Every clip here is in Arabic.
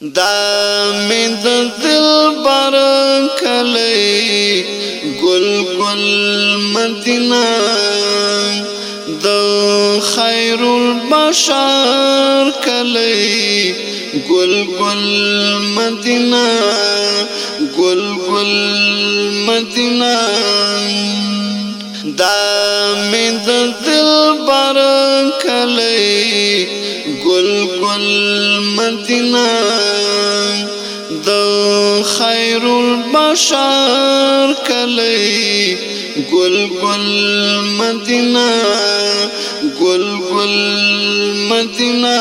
دا می د دل بر کلی گل گل مدینہ د خیر البشر کلی گل گل مدینہ گل گل مدینہ۔ دا می دل بر کلی گل گل مدینہ د خیر البشر کلی گل گل مدینہ گل گل مدینہ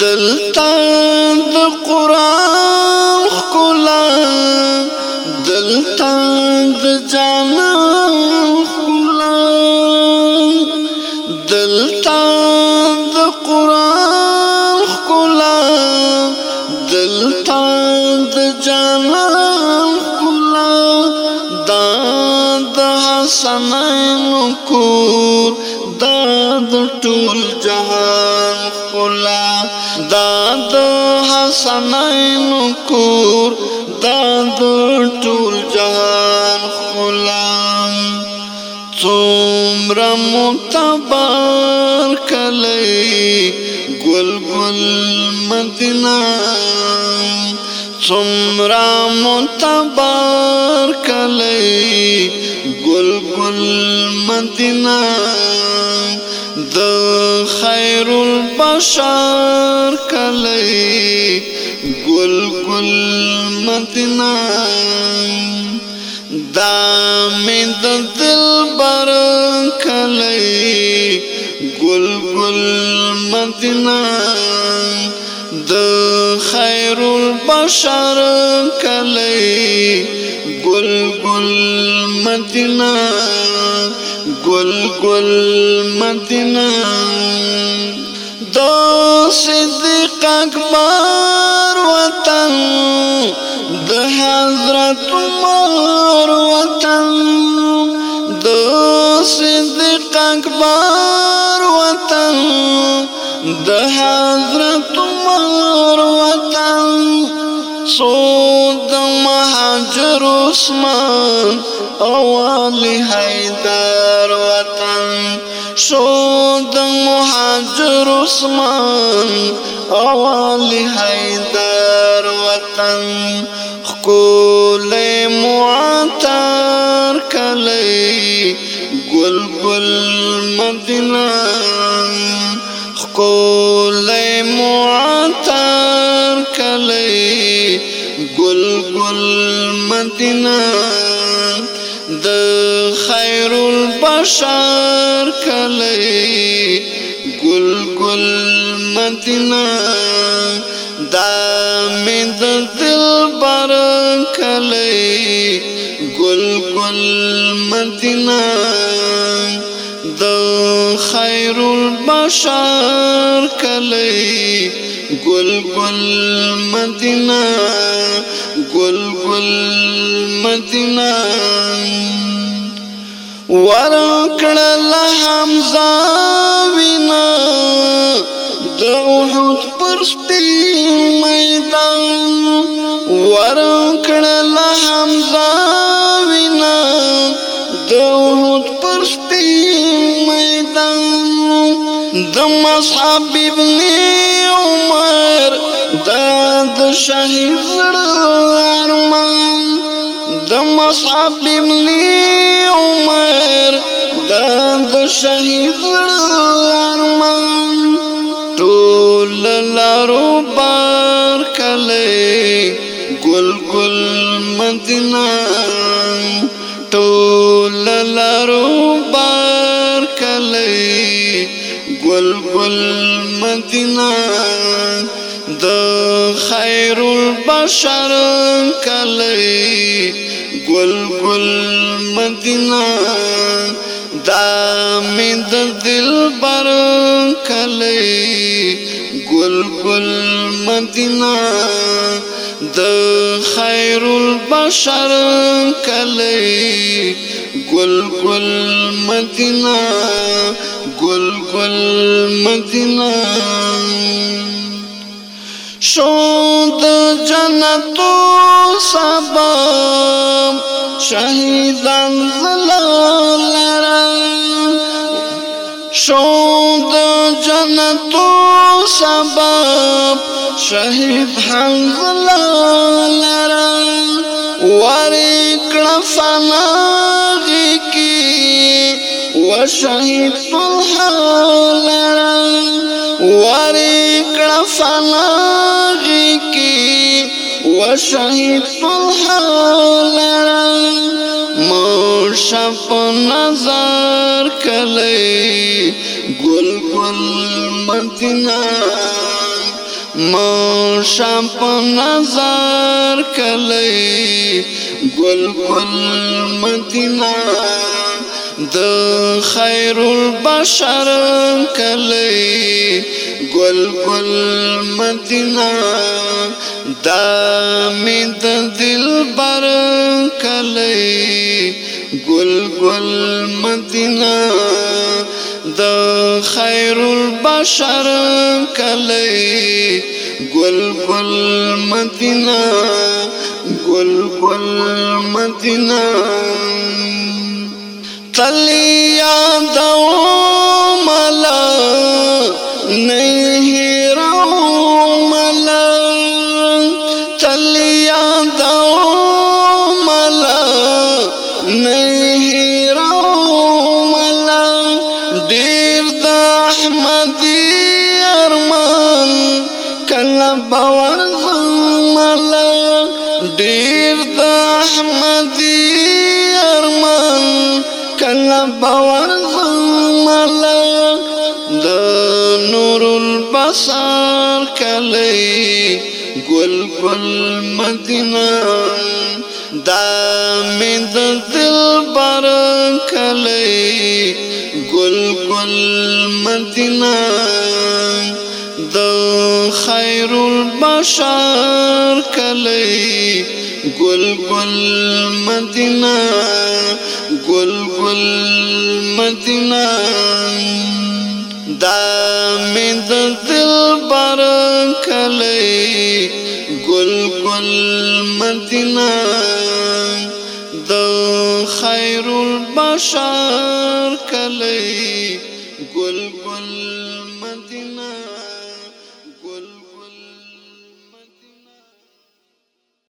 دلتا د قران خلا دلتا د جانا خلا دا د حسنین کور دا د ټول جهان خلا دا د حسنین کور دا د ټول جهان خلا څومره متبر کلی گل مدینہ څومره متبر کلی گل گل مدینہ د خیر البشر کلی گل گل مدینہ دا می د دلبر ګل ګل مدینه د خیر البشر کلی ګل ګل مدینه ګل ګل مدینه د صدیق اکبر وطن د حضرت عمر وطن د صدیق اکبر وطن د حضرت عمر وطن سود مهاجر عثمان أو علي حيدر وطن شود مهاجر عثمان أو علي حيدر وطن خکول معطر کلی گل گل مدینہ خکول معطر کلی گل گل مدینہ د خیر البشر کلی گل گل مدینہ دا می د دل بر کلی گل گل مدینہ د خیر البشر کلی. گل گل مدینہ گل گل مدینہ. ورکړه حمزه میدان د مصحب ابن عمر د شهید ارمان د ابن عمر د شهید بار کله ګل ګل مدینه د خیر البشر کلی گل گل مدینہ دا می د دل بر کلی گل گل مدینہ د خیر البشر کلی. گل گل مدینہ گل گل مدینہ شو د جنتو سبب شهیدان زلالرا شو د جنتو سبب شهید حنزل لرا ورکړه فناغي کی و شهید طلحه لرا ورکړه فناغي کی و شهید طلحه لرا. مرشف نظر کلی گل گل مدینہ مرشم په نظر کلی گل گل مدینہ د خیر البشر کلی. گل گل مدینہ دا می د دل بر کلی. گل گل مدینہ د خیر البشر کلی گل گل مدینہ گل گل مدینہ تلی یادو احمدی ارمان کله باور زملا د نور البصر کلی ګل ګل مدینه دا مې د دل بر کلی ګل ګل مدینه د خیر البشر کلی گل گل مدینہ گل گل مدینہ دا می د دل بر کلی گل گل مدینہ د خیر البشر کلی